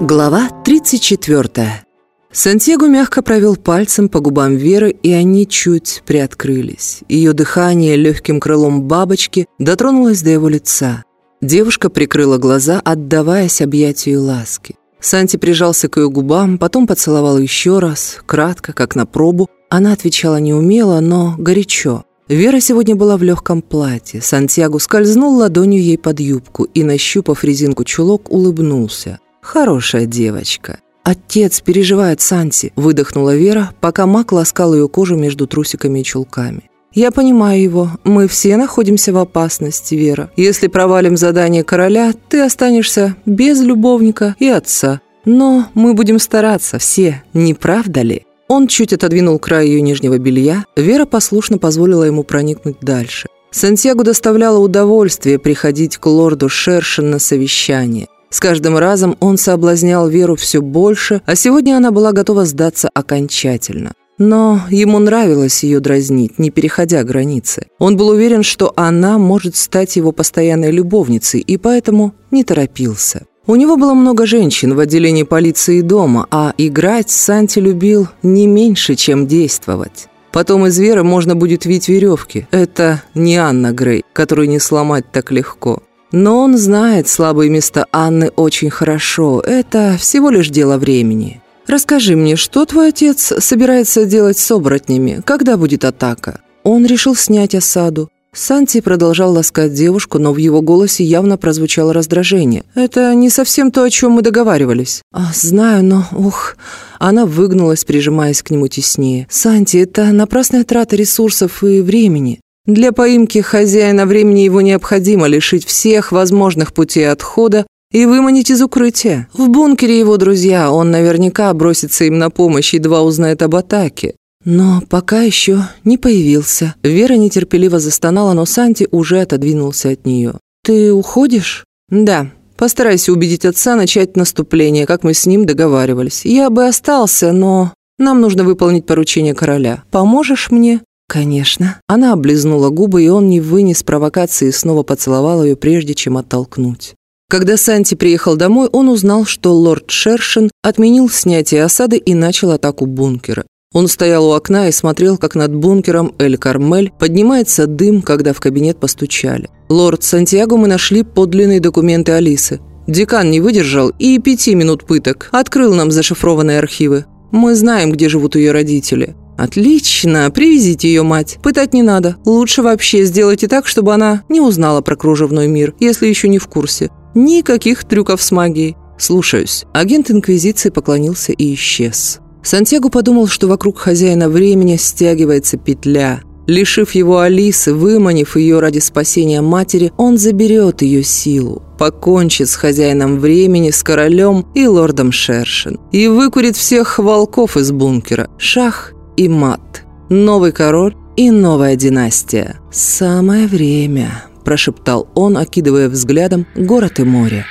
Глава 34. Сантьяго мягко провел пальцем по губам Веры, и они чуть приоткрылись. Ее дыхание легким крылом бабочки дотронулось до его лица. Девушка прикрыла глаза, отдаваясь объятию ласки. Санти прижался к ее губам, потом поцеловал еще раз, кратко, как на пробу. Она отвечала неумело, но горячо. Вера сегодня была в легком платье. Сантьяго скользнул ладонью ей под юбку и, нащупав резинку чулок, улыбнулся. «Хорошая девочка». «Отец переживает Санти», – выдохнула Вера, пока Мак ласкал ее кожу между трусиками и чулками. «Я понимаю его. Мы все находимся в опасности, Вера. Если провалим задание короля, ты останешься без любовника и отца. Но мы будем стараться все, не правда ли?» Он чуть отодвинул край ее нижнего белья. Вера послушно позволила ему проникнуть дальше. Сантьяго доставляло удовольствие приходить к лорду Шершин на совещание. С каждым разом он соблазнял Веру все больше, а сегодня она была готова сдаться окончательно. Но ему нравилось ее дразнить, не переходя границы. Он был уверен, что она может стать его постоянной любовницей, и поэтому не торопился. У него было много женщин в отделении полиции дома, а играть Санти любил не меньше, чем действовать. Потом из Веры можно будет вить веревки. Это не Анна Грей, которую не сломать так легко. Но он знает слабые места Анны очень хорошо. Это всего лишь дело времени. «Расскажи мне, что твой отец собирается делать с оборотнями? Когда будет атака?» Он решил снять осаду. Санти продолжал ласкать девушку, но в его голосе явно прозвучало раздражение. «Это не совсем то, о чем мы договаривались». А, «Знаю, но... Ух...» Она выгнулась, прижимаясь к нему теснее. «Санти, это напрасная трата ресурсов и времени. Для поимки хозяина времени его необходимо лишить всех возможных путей отхода и выманить из укрытия. В бункере его друзья, он наверняка бросится им на помощь, едва узнает об атаке. Но пока еще не появился. Вера нетерпеливо застонала, но Санти уже отодвинулся от нее. «Ты уходишь?» «Да. Постарайся убедить отца начать наступление, как мы с ним договаривались. Я бы остался, но нам нужно выполнить поручение короля. Поможешь мне?» «Конечно». Она облизнула губы, и он не вынес провокации и снова поцеловал ее, прежде чем оттолкнуть. Когда Санти приехал домой, он узнал, что лорд Шершин отменил снятие осады и начал атаку бункера. Он стоял у окна и смотрел, как над бункером Эль-Кармель поднимается дым, когда в кабинет постучали. «Лорд Сантьяго, мы нашли подлинные документы Алисы. Декан не выдержал и пяти минут пыток. Открыл нам зашифрованные архивы. Мы знаем, где живут ее родители». «Отлично! Привезите ее мать. Пытать не надо. Лучше вообще сделайте так, чтобы она не узнала про кружевной мир, если еще не в курсе. Никаких трюков с магией. Слушаюсь». Агент Инквизиции поклонился и исчез. Сантьяго подумал, что вокруг хозяина времени стягивается петля. Лишив его Алисы, выманив ее ради спасения матери, он заберет ее силу, покончит с хозяином времени, с королем и лордом Шершин и выкурит всех волков из бункера. Шах и мат. Новый король и новая династия. «Самое время», – прошептал он, окидывая взглядом город и море.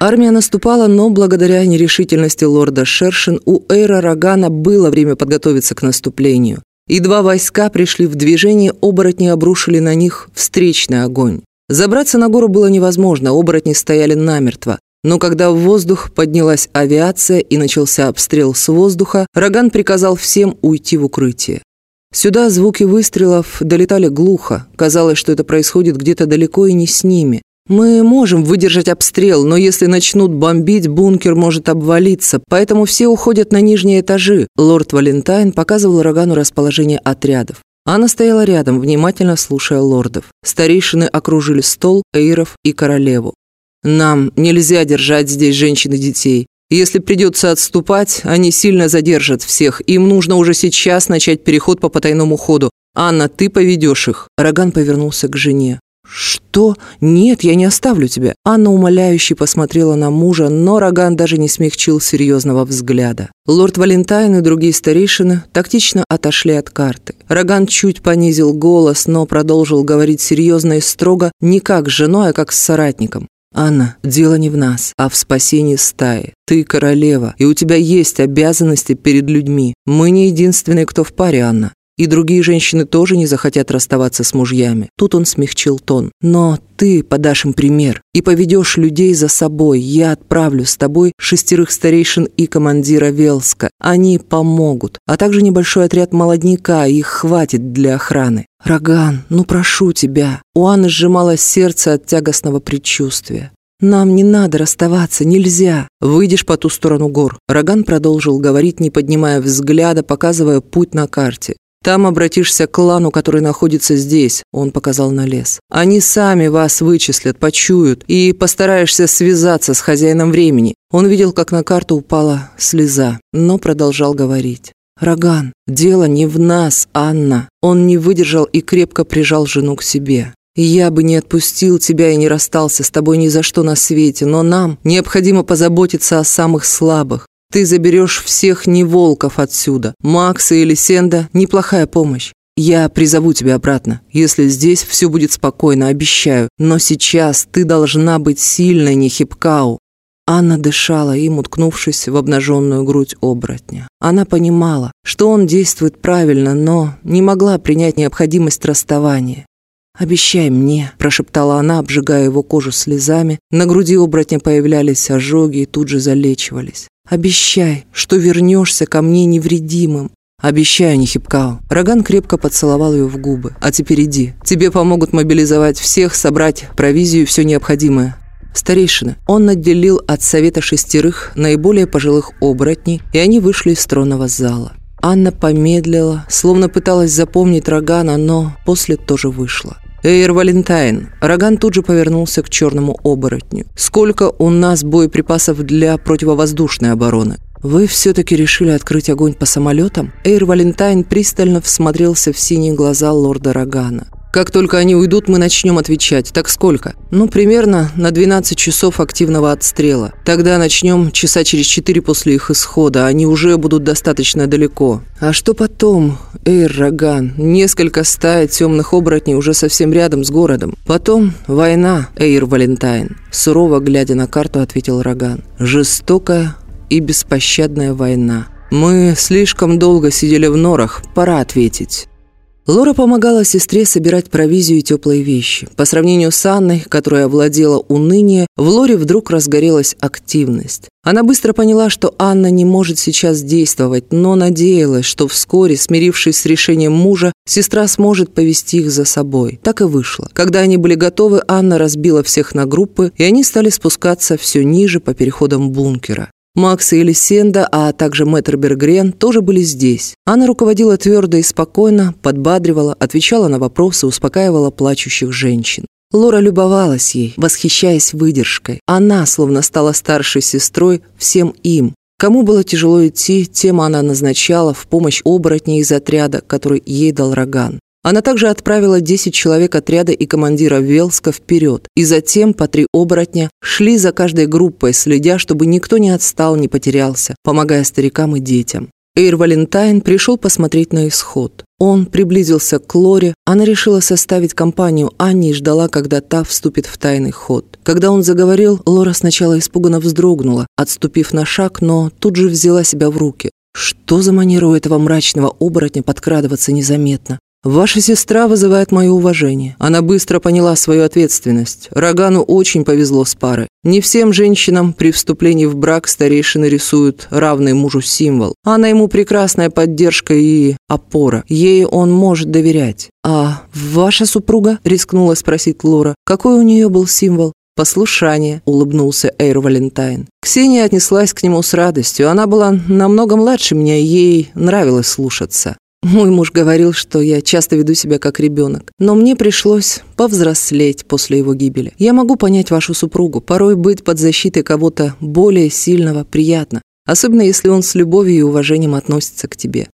Армия наступала, но благодаря нерешительности лорда Шершин у Эйра Рогана было время подготовиться к наступлению. И два войска пришли в движение, оборотни обрушили на них встречный огонь. Забраться на гору было невозможно, оборотни стояли намертво. Но когда в воздух поднялась авиация и начался обстрел с воздуха, Роган приказал всем уйти в укрытие. Сюда звуки выстрелов долетали глухо. Казалось, что это происходит где-то далеко и не с ними. Мы можем выдержать обстрел, но если начнут бомбить, бункер может обвалиться, поэтому все уходят на нижние этажи. Лорд Валентайн показывал Рогану расположение отрядов. Анна стояла рядом, внимательно слушая лордов. Старейшины окружили стол, эйров и королеву. «Нам нельзя держать здесь женщин и детей. Если придется отступать, они сильно задержат всех. Им нужно уже сейчас начать переход по потайному ходу. Анна, ты поведешь их». Роган повернулся к жене. «Что? Нет, я не оставлю тебя!» Анна умоляюще посмотрела на мужа, но Роган даже не смягчил серьезного взгляда. Лорд Валентайн и другие старейшины тактично отошли от карты. Роган чуть понизил голос, но продолжил говорить серьезно и строго, не как с женой, а как с соратником. «Анна, дело не в нас, а в спасении стаи. Ты королева, и у тебя есть обязанности перед людьми. Мы не единственные, кто в паре, Анна. И другие женщины тоже не захотят расставаться с мужьями. Тут он смягчил тон. Но ты подашь им пример и поведешь людей за собой. Я отправлю с тобой шестерых старейшин и командира Велска. Они помогут. А также небольшой отряд молодняка. Их хватит для охраны. «Роган, ну прошу тебя». У Анны сжималось сердце от тягостного предчувствия. «Нам не надо расставаться, нельзя. Выйдешь по ту сторону гор». Роган продолжил говорить, не поднимая взгляда, показывая путь на карте. «Там обратишься к клану, который находится здесь», — он показал на лес. «Они сами вас вычислят, почуют, и постараешься связаться с хозяином времени». Он видел, как на карту упала слеза, но продолжал говорить. «Роган, дело не в нас, Анна». Он не выдержал и крепко прижал жену к себе. Я бы не отпустил тебя и не расстался с тобой ни за что на свете, но нам необходимо позаботиться о самых слабых. Ты заберешь всех неволков отсюда. Макса или Сенда – неплохая помощь. Я призову тебя обратно, если здесь все будет спокойно, обещаю. Но сейчас ты должна быть сильной, не хипкау. Анна дышала им, уткнувшись в обнаженную грудь оборотня. Она понимала, что он действует правильно, но не могла принять необходимость расставания. «Обещай мне», – прошептала она, обжигая его кожу слезами. На груди оборотня появлялись ожоги и тут же залечивались. «Обещай, что вернешься ко мне невредимым». «Обещаю, Нихипкау». Роган крепко поцеловал ее в губы. «А теперь иди. Тебе помогут мобилизовать всех, собрать провизию и все необходимое. Старейшины. Он отделил от совета шестерых наиболее пожилых оборотней, и они вышли из тронного зала. Анна помедлила, словно пыталась запомнить Рогана, но после тоже вышла. «Эйр Валентайн!» Роган тут же повернулся к черному оборотню. «Сколько у нас боеприпасов для противовоздушной обороны?» «Вы все-таки решили открыть огонь по самолетам?» Эйр Валентайн пристально всмотрелся в синие глаза лорда Рогана. Как только они уйдут, мы начнем отвечать. Так сколько? Ну, примерно на 12 часов активного отстрела. Тогда начнем часа через 4 после их исхода. Они уже будут достаточно далеко. А что потом? Эйр Роган. Несколько стай темных оборотней уже совсем рядом с городом. Потом война, Эйр Валентайн. Сурово глядя на карту, ответил Роган. Жестокая и беспощадная война. Мы слишком долго сидели в норах. Пора ответить. Лора помогала сестре собирать провизию и теплые вещи. По сравнению с Анной, которая владела уныние, в Лоре вдруг разгорелась активность. Она быстро поняла, что Анна не может сейчас действовать, но надеялась, что вскоре, смирившись с решением мужа, сестра сможет повести их за собой. Так и вышло. Когда они были готовы, Анна разбила всех на группы, и они стали спускаться все ниже по переходам бункера. Макс и Элисенда, а также мэтр Бергрен тоже были здесь. Она руководила твердо и спокойно, подбадривала, отвечала на вопросы, успокаивала плачущих женщин. Лора любовалась ей, восхищаясь выдержкой. Она словно стала старшей сестрой всем им. Кому было тяжело идти, тем она назначала в помощь оборотней из отряда, который ей дал Роган. Она также отправила 10 человек отряда и командира Велска вперед, и затем по три оборотня шли за каждой группой, следя, чтобы никто не отстал, не потерялся, помогая старикам и детям. Эйр Валентайн пришел посмотреть на исход. Он приблизился к Лоре, она решила составить компанию Анне и ждала, когда та вступит в тайный ход. Когда он заговорил, Лора сначала испуганно вздрогнула, отступив на шаг, но тут же взяла себя в руки. Что за манера у этого мрачного оборотня подкрадываться незаметно? «Ваша сестра вызывает мое уважение. Она быстро поняла свою ответственность. Рогану очень повезло с парой. Не всем женщинам при вступлении в брак старейшины рисуют равный мужу символ. Она ему прекрасная поддержка и опора. Ей он может доверять. «А ваша супруга?» – рискнула спросить Лора. «Какой у нее был символ?» «Послушание», — улыбнулся Эйр Валентайн. Ксения отнеслась к нему с радостью. Она была намного младше меня, ей нравилось слушаться. Мой муж говорил, что я часто веду себя как ребенок, но мне пришлось повзрослеть после его гибели. Я могу понять вашу супругу, порой быть под защитой кого-то более сильного приятно, особенно если он с любовью и уважением относится к тебе.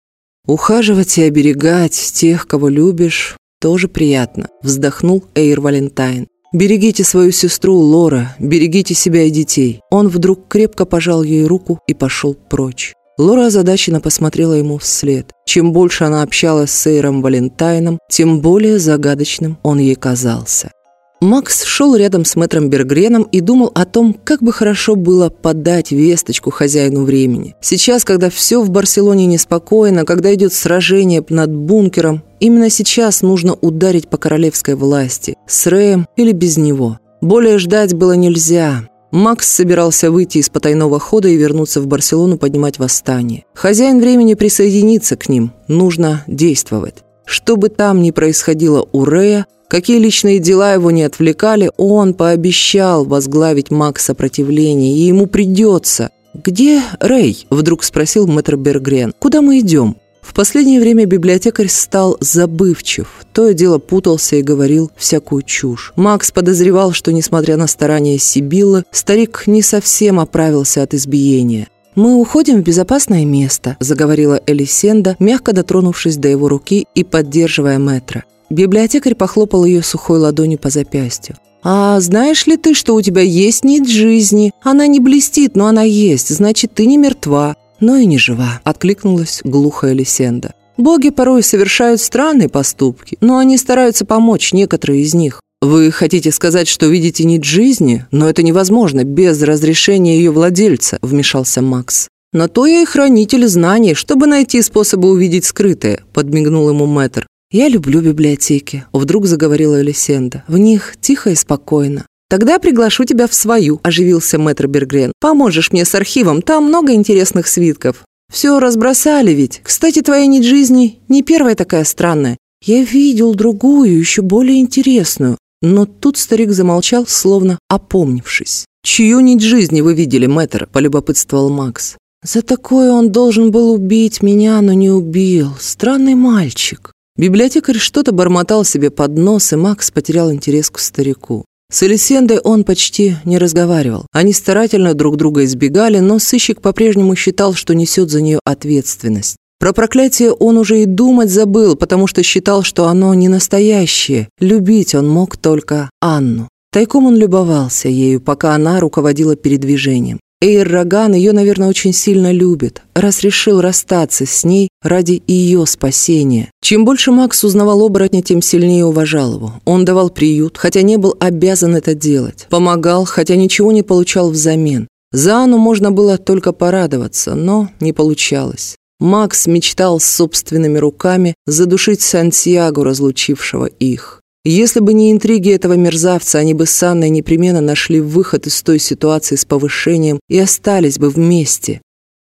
Ухаживать и оберегать тех, кого любишь, тоже приятно, вздохнул Эйр Валентайн. «Берегите свою сестру, Лора, берегите себя и детей». Он вдруг крепко пожал ей руку и пошел прочь. Лора озадаченно посмотрела ему вслед. Чем больше она общалась с Эйром Валентайном, тем более загадочным он ей казался. Макс шел рядом с мэтром Бергреном и думал о том, как бы хорошо было подать весточку хозяину времени. Сейчас, когда все в Барселоне неспокойно, когда идет сражение над бункером, именно сейчас нужно ударить по королевской власти, с Рэем или без него. Более ждать было нельзя. Макс собирался выйти из потайного хода и вернуться в Барселону поднимать восстание. Хозяин времени присоединится к ним. Нужно действовать. Что бы там ни происходило у Рэя, Какие личные дела его не отвлекали, он пообещал возглавить маг сопротивления, и ему придется. «Где Рэй?» – вдруг спросил мэтр Бергрен. «Куда мы идем?» В последнее время библиотекарь стал забывчив. То и дело путался и говорил всякую чушь. Макс подозревал, что, несмотря на старания Сибиллы, старик не совсем оправился от избиения. «Мы уходим в безопасное место», – заговорила Элисенда, мягко дотронувшись до его руки и поддерживая мэтра. Библиотекарь похлопал ее сухой ладонью по запястью. «А знаешь ли ты, что у тебя есть нить жизни? Она не блестит, но она есть, значит, ты не мертва, но и не жива», — откликнулась глухая Лисенда. «Боги порой совершают странные поступки, но они стараются помочь, некоторые из них. Вы хотите сказать, что видите нить жизни? Но это невозможно без разрешения ее владельца», — вмешался Макс. «На то я и хранитель знаний, чтобы найти способы увидеть скрытое», — подмигнул ему мэтр. «Я люблю библиотеки», — вдруг заговорила Элисенда. «В них тихо и спокойно». «Тогда приглашу тебя в свою», — оживился мэтр Бергрен. «Поможешь мне с архивом, там много интересных свитков». «Все разбросали ведь. Кстати, твоя нить жизни не первая такая странная. Я видел другую, еще более интересную». Но тут старик замолчал, словно опомнившись. «Чью нить жизни вы видели, мэтр?» – полюбопытствовал Макс. «За такое он должен был убить меня, но не убил. Странный мальчик». Библиотекарь что-то бормотал себе под нос, и Макс потерял интерес к старику. С Элисендой он почти не разговаривал. Они старательно друг друга избегали, но сыщик по-прежнему считал, что несет за нее ответственность. Про проклятие он уже и думать забыл, потому что считал, что оно не настоящее. Любить он мог только Анну. Тайком он любовался ею, пока она руководила передвижением. Эйр Роган ее, наверное, очень сильно любит, раз решил расстаться с ней ради ее спасения. Чем больше Макс узнавал оборотня, тем сильнее уважал его. Он давал приют, хотя не был обязан это делать. Помогал, хотя ничего не получал взамен. За Анну можно было только порадоваться, но не получалось. Макс мечтал собственными руками задушить Сантьяго, разлучившего их. Если бы не интриги этого мерзавца, они бы с Анной непременно нашли выход из той ситуации с повышением и остались бы вместе.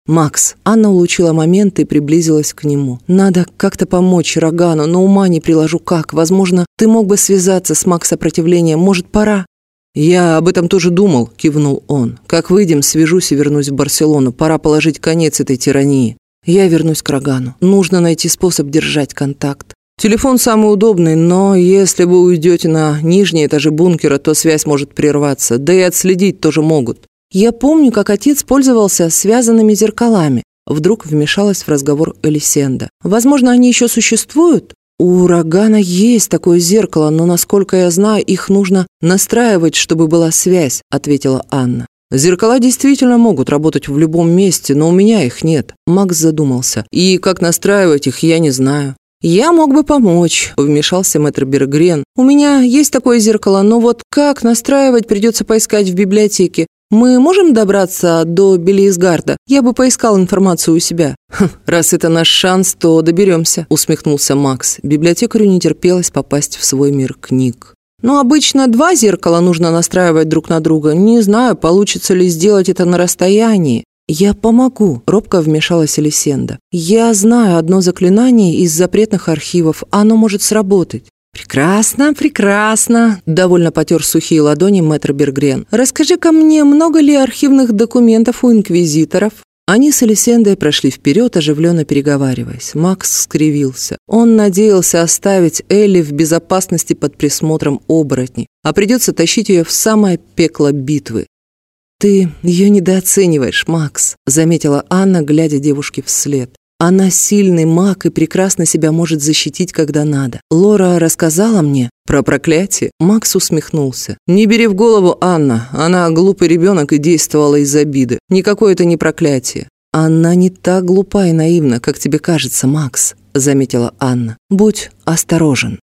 «Макс», Анна улучила момент и приблизилась к нему. «Надо как-то помочь Рогану, но ума не приложу как. Возможно, ты мог бы связаться с Макс сопротивлением. Может, пора?» «Я об этом тоже думал», – кивнул он. «Как выйдем, свяжусь и вернусь в Барселону. Пора положить конец этой тирании. Я вернусь к Рогану. Нужно найти способ держать контакт. Телефон самый удобный, но если вы уйдете на нижние этажи бункера, то связь может прерваться, да и отследить тоже могут. Я помню, как отец пользовался связанными зеркалами. Вдруг вмешалась в разговор Элисенда. Возможно, они еще существуют? У урагана есть такое зеркало, но, насколько я знаю, их нужно настраивать, чтобы была связь, ответила Анна. Зеркала действительно могут работать в любом месте, но у меня их нет. Макс задумался. И как настраивать их, я не знаю. «Я мог бы помочь», – вмешался мэтр Бергрен. «У меня есть такое зеркало, но вот как настраивать, придется поискать в библиотеке. Мы можем добраться до Белиисгарда? Я бы поискал информацию у себя». «Хм, «Раз это наш шанс, то доберемся», – усмехнулся Макс. Библиотекарю не терпелось попасть в свой мир книг. Но обычно два зеркала нужно настраивать друг на друга. Не знаю, получится ли сделать это на расстоянии. «Я помогу», – робко вмешалась Элисенда. «Я знаю одно заклинание из запретных архивов. Оно может сработать». «Прекрасно, прекрасно!» – довольно потер сухие ладони мэтр Бергрен. «Расскажи-ка мне, много ли архивных документов у инквизиторов?» Они с Элисендой прошли вперед, оживленно переговариваясь. Макс скривился. Он надеялся оставить Элли в безопасности под присмотром оборотней, а придется тащить ее в самое пекло битвы. «Ты ее недооцениваешь, Макс», — заметила Анна, глядя девушке вслед. «Она сильный маг и прекрасно себя может защитить, когда надо. Лора рассказала мне про проклятие». Макс усмехнулся. «Не бери в голову, Анна. Она глупый ребенок и действовала из обиды. Никакое это не проклятие». «Она не так глупа и наивна, как тебе кажется, Макс», — заметила Анна. «Будь осторожен».